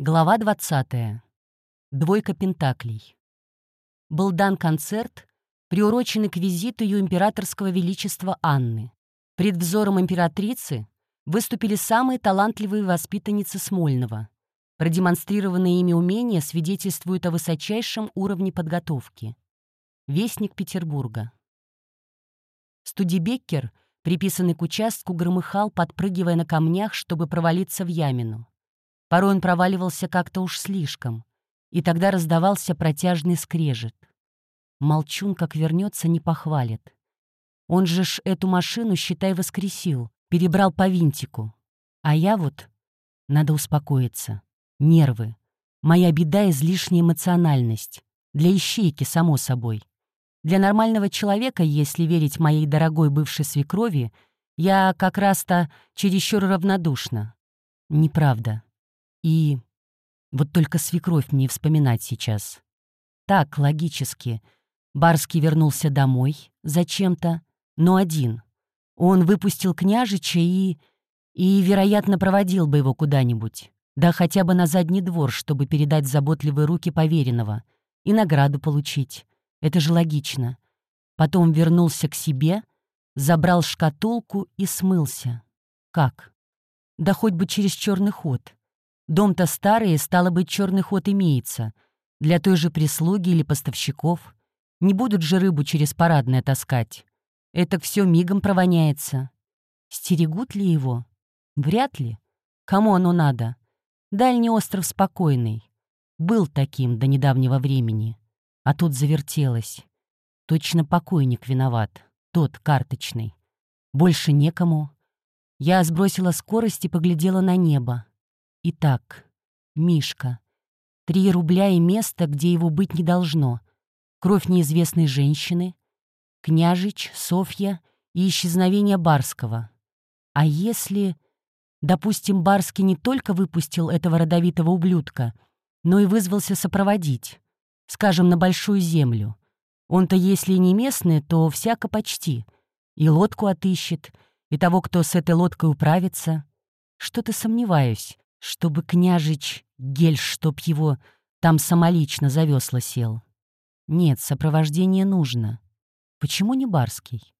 Глава 20. Двойка пентаклей. Был дан концерт, приуроченный к визиту ее императорского величества Анны. Пред взором императрицы выступили самые талантливые воспитанницы Смольного. Продемонстрированные ими умения свидетельствуют о высочайшем уровне подготовки. Вестник Петербурга. Студибеккер, приписанный к участку, громыхал, подпрыгивая на камнях, чтобы провалиться в ямину. Порой он проваливался как-то уж слишком, и тогда раздавался протяжный скрежет. Молчун, как вернется, не похвалит. Он же ж эту машину, считай, воскресил, перебрал по винтику. А я вот... Надо успокоиться. Нервы. Моя беда — излишняя эмоциональность. Для ищейки, само собой. Для нормального человека, если верить моей дорогой бывшей свекрови, я как раз-то чересчур равнодушна. Неправда. И вот только свекровь мне вспоминать сейчас. Так, логически. Барский вернулся домой зачем-то, но один. Он выпустил княжича и... и, вероятно, проводил бы его куда-нибудь. Да хотя бы на задний двор, чтобы передать заботливые руки поверенного. И награду получить. Это же логично. Потом вернулся к себе, забрал шкатулку и смылся. Как? Да хоть бы через черный ход. Дом-то старый, стало быть, черный ход имеется. Для той же прислуги или поставщиков. Не будут же рыбу через парадное таскать. Это все мигом провоняется. Стерегут ли его? Вряд ли. Кому оно надо? Дальний остров спокойный. Был таким до недавнего времени. А тут завертелось. Точно покойник виноват. Тот, карточный. Больше некому. Я сбросила скорость и поглядела на небо. Итак, Мишка. Три рубля и место, где его быть не должно. Кровь неизвестной женщины. Княжич, Софья и исчезновение Барского. А если... Допустим, Барский не только выпустил этого родовитого ублюдка, но и вызвался сопроводить, скажем, на Большую Землю. Он-то, если и не местный, то всяко почти. И лодку отыщет, и того, кто с этой лодкой управится. Что-то сомневаюсь, чтобы княжич, гель, чтоб его, там самолично за весла сел. Нет, сопровождение нужно. Почему не барский?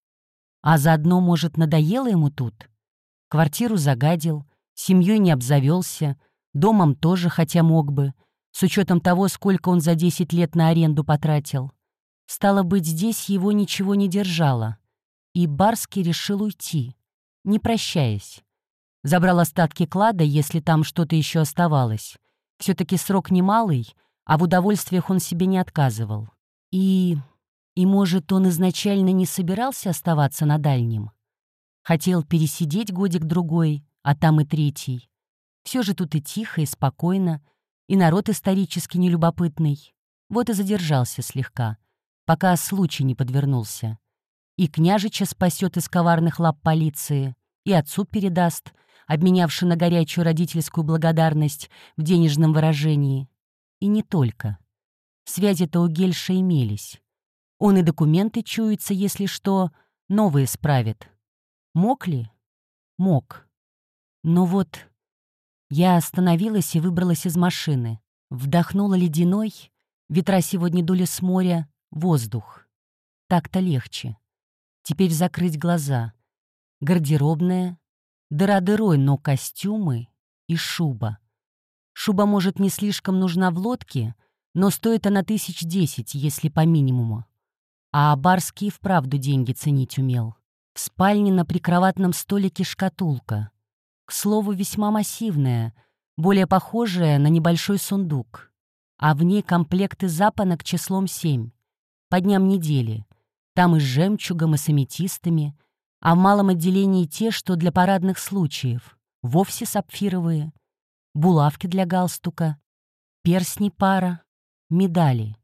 А заодно, может, надоело ему тут? Квартиру загадил, семьей не обзавелся, домом тоже, хотя мог бы, с учетом того, сколько он за 10 лет на аренду потратил. Стало быть, здесь его ничего не держало. И Барский решил уйти, не прощаясь. Забрал остатки клада, если там что-то еще оставалось. Все-таки срок немалый, а в удовольствиях он себе не отказывал. И... и, может, он изначально не собирался оставаться на дальнем? Хотел пересидеть годик-другой, а там и третий. Все же тут и тихо, и спокойно, и народ исторически нелюбопытный. Вот и задержался слегка, пока случай не подвернулся. И княжича спасет из коварных лап полиции, и отцу передаст — обменявши на горячую родительскую благодарность в денежном выражении. И не только. Связи-то у Гельша имелись. Он и документы чуется, если что, новые справит. Мог ли? Мог. Но вот я остановилась и выбралась из машины. Вдохнула ледяной, ветра сегодня дули с моря, воздух. Так-то легче. Теперь закрыть глаза. Гардеробная, Дыра дырой, но костюмы и шуба. Шуба, может, не слишком нужна в лодке, но стоит она тысяч десять, если по минимуму. А Барский вправду деньги ценить умел. В спальне на прикроватном столике шкатулка. К слову, весьма массивная, более похожая на небольшой сундук. А в ней комплекты запонок числом семь. По дням недели. Там и с жемчугом, и с аметистами, а в малом отделении те, что для парадных случаев, вовсе сапфировые, булавки для галстука, персни пара, медали.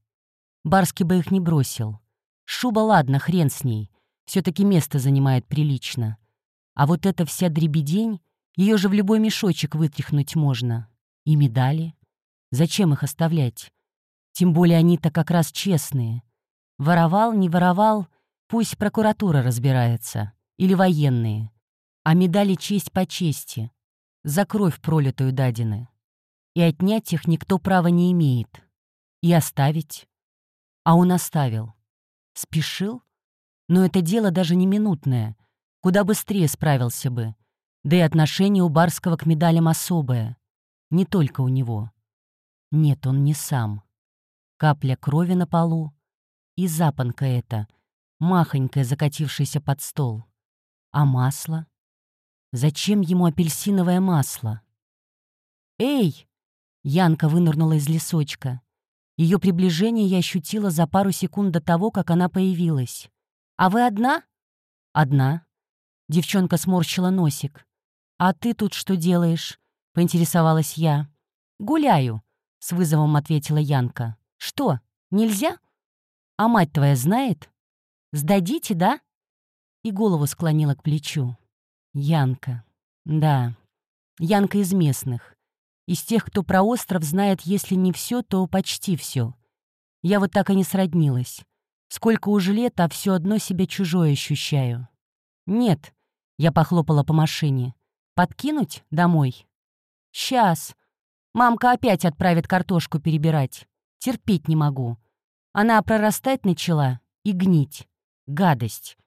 Барский бы их не бросил. Шуба, ладно, хрен с ней, все таки место занимает прилично. А вот эта вся дребедень, ее же в любой мешочек вытряхнуть можно. И медали. Зачем их оставлять? Тем более они-то как раз честные. Воровал, не воровал, пусть прокуратура разбирается или военные, а медали честь по чести, за кровь пролитую дадины. и отнять их никто права не имеет. И оставить. А он оставил. Спешил? Но это дело даже не минутное. Куда быстрее справился бы. Да и отношение у Барского к медалям особое. Не только у него. Нет, он не сам. Капля крови на полу. И запонка эта, махонькая, закатившаяся под стол. А масло? Зачем ему апельсиновое масло? «Эй!» — Янка вынырнула из лесочка. Ее приближение я ощутила за пару секунд до того, как она появилась. «А вы одна?» «Одна». Девчонка сморщила носик. «А ты тут что делаешь?» — поинтересовалась я. «Гуляю», — с вызовом ответила Янка. «Что, нельзя?» «А мать твоя знает?» «Сдадите, да?» И голову склонила к плечу. Янка. Да, Янка из местных. Из тех, кто про остров знает, если не все, то почти все. Я вот так и не сроднилась. Сколько уже лет, а все одно себя чужое ощущаю. Нет, я похлопала по машине. Подкинуть домой? Сейчас. Мамка опять отправит картошку перебирать. Терпеть не могу. Она прорастать начала и гнить. Гадость.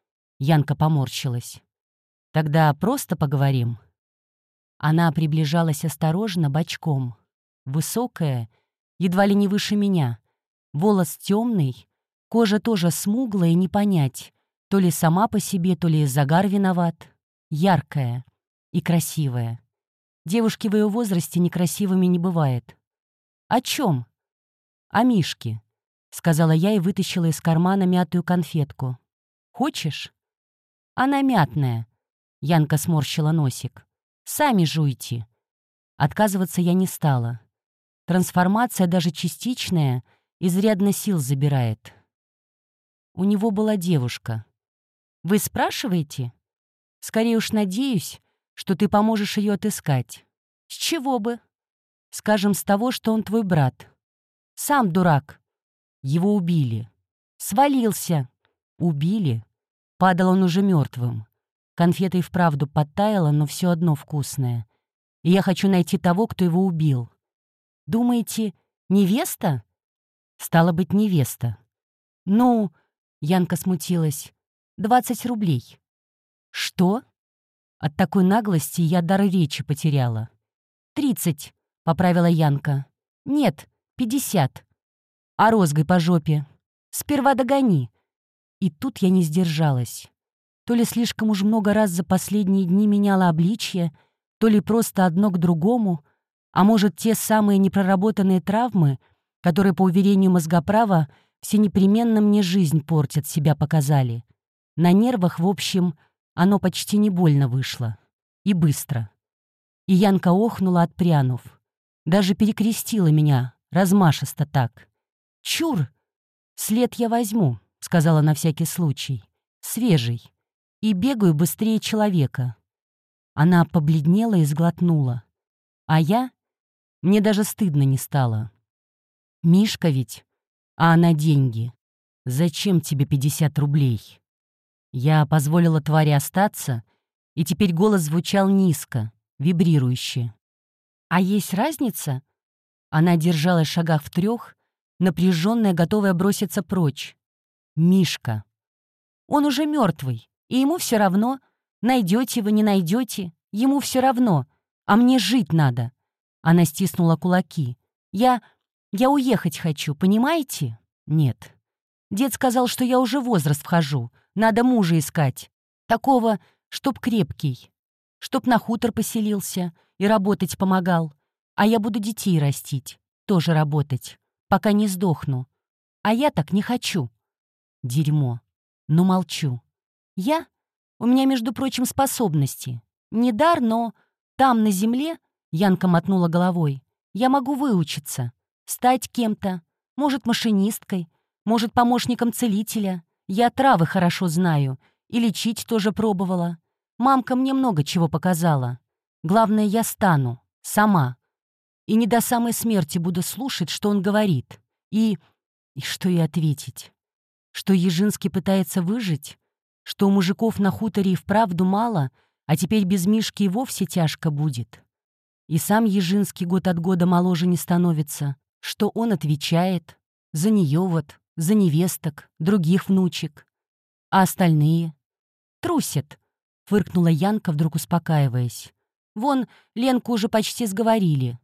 Янка поморщилась. Тогда просто поговорим». Она приближалась осторожно, бочком. Высокая, едва ли не выше меня. Волос темный, кожа тоже смуглая и не понять, то ли сама по себе, то ли загар виноват. Яркая и красивая. Девушки в ее возрасте некрасивыми не бывает. «О чем?» «О Мишке», — сказала я и вытащила из кармана мятую конфетку. «Хочешь?» «Она мятная», Янка сморщила носик. «Сами жуйте». Отказываться я не стала. Трансформация, даже частичная, изрядно сил забирает. У него была девушка. «Вы спрашиваете?» «Скорее уж надеюсь, что ты поможешь ее отыскать». «С чего бы?» «Скажем, с того, что он твой брат». «Сам дурак». Его убили. «Свалился». «Убили». Падал он уже мертвым. Конфета и вправду подтаяла, но все одно вкусная. И я хочу найти того, кто его убил. Думаете, невеста? Стало быть, невеста. Ну, Янка смутилась. Двадцать рублей. Что? От такой наглости я дар речи потеряла. «Тридцать», — поправила Янка. «Нет, пятьдесят. А розгой по жопе. Сперва догони». И тут я не сдержалась. То ли слишком уж много раз за последние дни меняла обличье, то ли просто одно к другому, а может, те самые непроработанные травмы, которые, по уверению мозгоправа, все непременно мне жизнь портят, себя показали. На нервах, в общем, оно почти не больно вышло. И быстро. И Янка охнула, отпрянув. Даже перекрестила меня, размашисто так. «Чур! След я возьму», — сказала на всякий случай. «Свежий и бегаю быстрее человека. Она побледнела и сглотнула. А я? Мне даже стыдно не стало. Мишка ведь, а она деньги. Зачем тебе 50 рублей? Я позволила твари остаться, и теперь голос звучал низко, вибрирующе. А есть разница? Она держалась в шагах в трех, напряженная, готовая броситься прочь. Мишка. Он уже мертвый. И ему все равно, найдете вы, не найдете, ему все равно, а мне жить надо. Она стиснула кулаки. Я... я уехать хочу, понимаете? Нет. Дед сказал, что я уже в возраст вхожу, надо мужа искать. Такого, чтоб крепкий, чтоб на хутор поселился и работать помогал. А я буду детей растить, тоже работать, пока не сдохну. А я так не хочу. Дерьмо. Но молчу. Я? У меня, между прочим, способности. Не дар, но там, на земле, Янка мотнула головой, я могу выучиться, стать кем-то, может, машинисткой, может, помощником целителя. Я травы хорошо знаю и лечить тоже пробовала. Мамка мне много чего показала. Главное, я стану, сама. И не до самой смерти буду слушать, что он говорит. И... и что ей ответить? Что Ежинский пытается выжить? что у мужиков на хуторе и вправду мало, а теперь без Мишки и вовсе тяжко будет. И сам Ежинский год от года моложе не становится. Что он отвечает? За нее вот, за невесток, других внучек. А остальные? Трусят, фыркнула Янка, вдруг успокаиваясь. Вон, Ленку уже почти сговорили.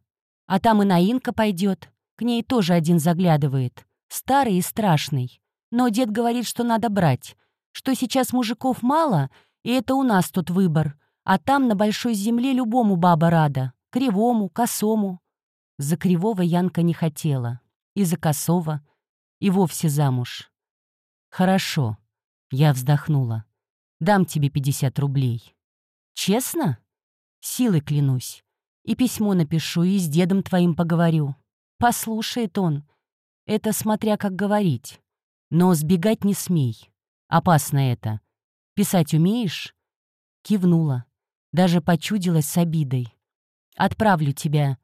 А там и Наинка пойдет. К ней тоже один заглядывает. Старый и страшный. Но дед говорит, что надо брать. Что сейчас мужиков мало, и это у нас тут выбор. А там на большой земле любому баба рада. Кривому, косому. За кривого Янка не хотела. И за косого. И вовсе замуж. «Хорошо», — я вздохнула. «Дам тебе 50 рублей». «Честно?» «Силой клянусь. И письмо напишу, и с дедом твоим поговорю. Послушает он. Это смотря как говорить. Но сбегать не смей. Опасно это. Писать умеешь?» Кивнула. Даже почудилась с обидой. «Отправлю тебя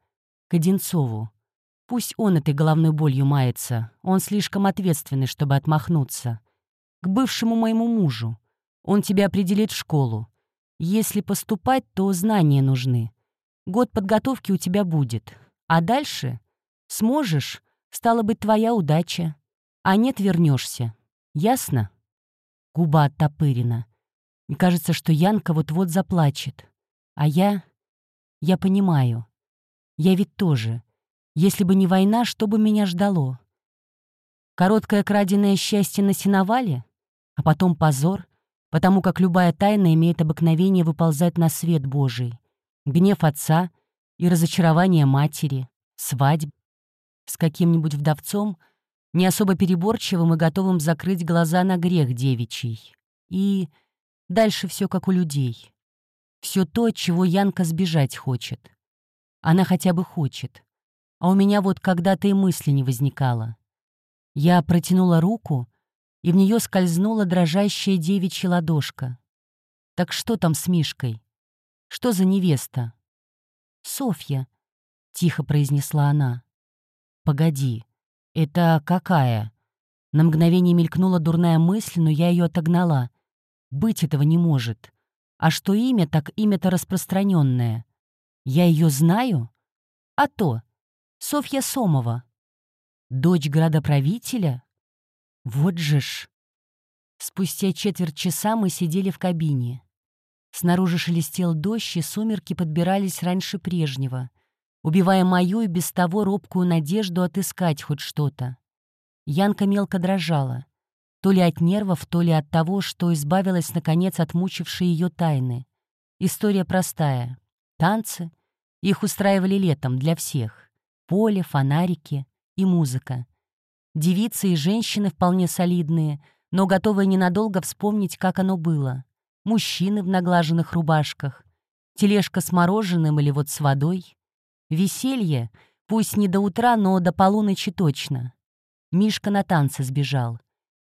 к Одинцову. Пусть он этой головной болью мается. Он слишком ответственный, чтобы отмахнуться. К бывшему моему мужу. Он тебя определит в школу. Если поступать, то знания нужны. Год подготовки у тебя будет. А дальше сможешь, стало быть, твоя удача. А нет, вернешься. Ясно? Губа оттопырена. Мне кажется, что Янка вот-вот заплачет. А я... Я понимаю. Я ведь тоже. Если бы не война, что бы меня ждало? Короткое краденое счастье на сеновале? А потом позор, потому как любая тайна имеет обыкновение выползать на свет Божий. Гнев отца и разочарование матери, свадьб с каким-нибудь вдовцом, не особо переборчивым и готовым закрыть глаза на грех девичий. И дальше все как у людей. Все то, чего Янка сбежать хочет. Она хотя бы хочет. А у меня вот когда-то и мысли не возникало. Я протянула руку, и в нее скользнула дрожащая девичья ладошка. «Так что там с Мишкой? Что за невеста?» «Софья», — тихо произнесла она. «Погоди, это какая?» На мгновение мелькнула дурная мысль, но я ее отогнала. «Быть этого не может. А что имя, так имя-то распространенное. Я ее знаю? А то. Софья Сомова. Дочь градоправителя? Вот же ж. Спустя четверть часа мы сидели в кабине. Снаружи шелестел дождь, и сумерки подбирались раньше прежнего, убивая мою и без того робкую надежду отыскать хоть что-то. Янка мелко дрожала. То ли от нервов, то ли от того, что избавилась, наконец, от мучившей ее тайны. История простая. Танцы. Их устраивали летом для всех. Поле, фонарики и музыка. Девицы и женщины вполне солидные, но готовые ненадолго вспомнить, как оно было. Мужчины в наглаженных рубашках. Тележка с мороженым или вот с водой. Веселье, пусть не до утра, но до полуночи точно. Мишка на танцы сбежал.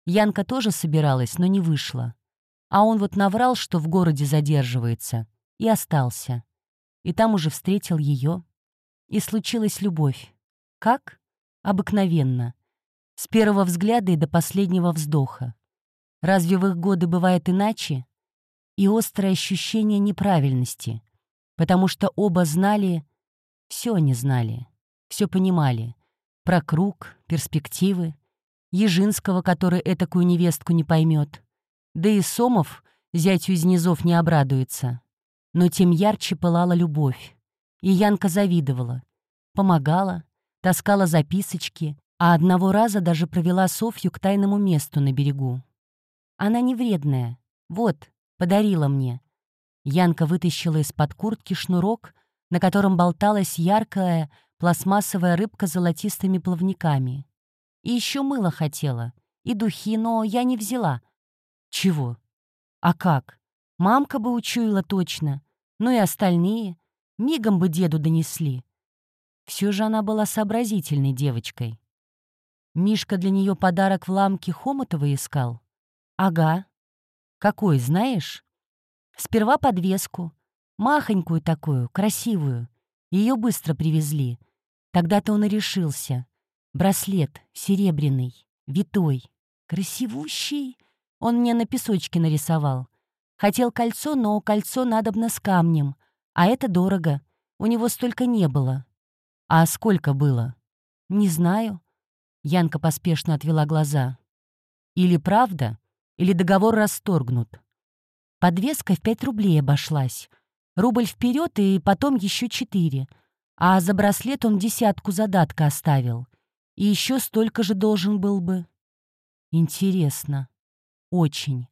Янка тоже собиралась, но не вышла. А он вот наврал, что в городе задерживается, и остался. И там уже встретил ее. И случилась любовь. Как? Обыкновенно. С первого взгляда и до последнего вздоха. Разве в их годы бывает иначе? И острое ощущение неправильности, потому что оба знали, все они знали, все понимали, про круг, перспективы, Ежинского, который этакую невестку не поймет. Да и Сомов зятю из низов не обрадуется. Но тем ярче пылала любовь. И Янка завидовала. Помогала, таскала записочки, а одного раза даже провела Софью к тайному месту на берегу. Она не вредная. Вот, подарила мне. Янка вытащила из-под куртки шнурок, на котором болталась яркая пластмассовая рыбка с золотистыми плавниками. И еще мыло хотела. И духи, но я не взяла. Чего? А как? Мамка бы учуяла точно. Ну и остальные. Мигом бы деду донесли. Все же она была сообразительной девочкой. Мишка для нее подарок в ламке Хомотова искал? Ага. Какой, знаешь? Сперва подвеску. Махонькую такую, красивую. Ее быстро привезли. Тогда-то он и решился. Браслет серебряный, витой, красивущий. Он мне на песочке нарисовал. Хотел кольцо, но кольцо надобно с камнем, а это дорого. У него столько не было. А сколько было? Не знаю. Янка поспешно отвела глаза. Или правда, или договор расторгнут. Подвеска в пять рублей обошлась. Рубль вперед и потом еще четыре. А за браслет он десятку задатка оставил. И еще столько же должен был бы. Интересно. Очень.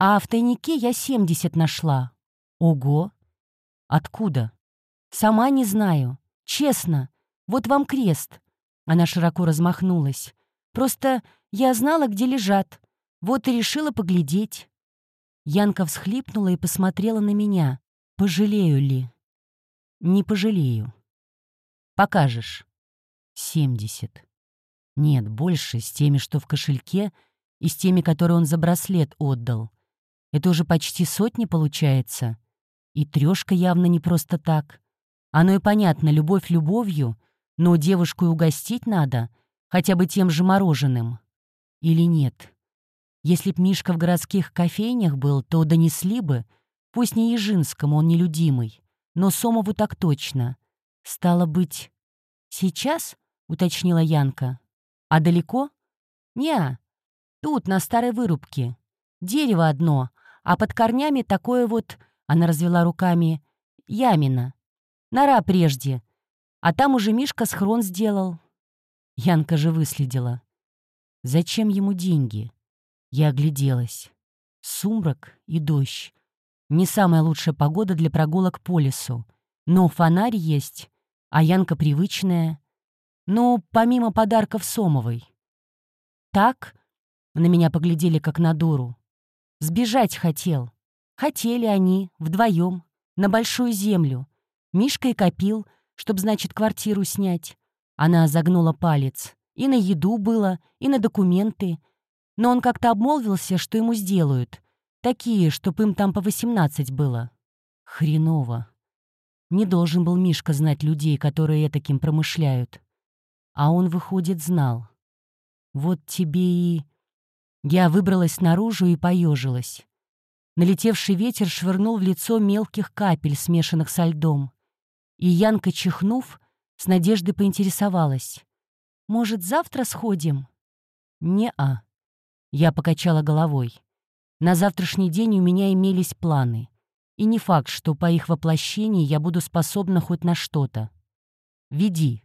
А в тайнике я семьдесят нашла. Ого! Откуда? Сама не знаю. Честно. Вот вам крест. Она широко размахнулась. Просто я знала, где лежат. Вот и решила поглядеть. Янка всхлипнула и посмотрела на меня. Пожалею ли? Не пожалею. Покажешь. Семьдесят. Нет, больше, с теми, что в кошельке, и с теми, которые он за браслет отдал. Это уже почти сотни получается. И трешка явно не просто так. Оно и понятно, любовь любовью, но девушку и угостить надо, хотя бы тем же мороженым. Или нет? Если б Мишка в городских кофейнях был, то донесли бы, пусть не Ежинскому, он нелюдимый, но Сомову так точно. Стало быть, сейчас, уточнила Янка. А далеко? Не, тут, на старой вырубке. Дерево одно, а под корнями такое вот, она развела руками, ямина. Нора прежде. А там уже Мишка схрон сделал. Янка же выследила. Зачем ему деньги? Я огляделась. Сумрак и дождь. Не самая лучшая погода для прогулок по лесу. Но фонарь есть, а Янка привычная. Ну, помимо подарков Сомовой. Так, на меня поглядели как на дуру. Сбежать хотел. Хотели они, вдвоем, на большую землю. Мишка и копил, чтоб, значит, квартиру снять. Она загнула палец. И на еду было, и на документы. Но он как-то обмолвился, что ему сделают. Такие, чтоб им там по восемнадцать было. Хреново. Не должен был Мишка знать людей, которые таким промышляют. А он, выходит, знал. Вот тебе и... Я выбралась наружу и поежилась. Налетевший ветер швырнул в лицо мелких капель, смешанных со льдом. И Янка, чихнув, с надеждой поинтересовалась. «Может, завтра сходим?» «Не-а». Я покачала головой. На завтрашний день у меня имелись планы. И не факт, что по их воплощении я буду способна хоть на что-то. «Веди».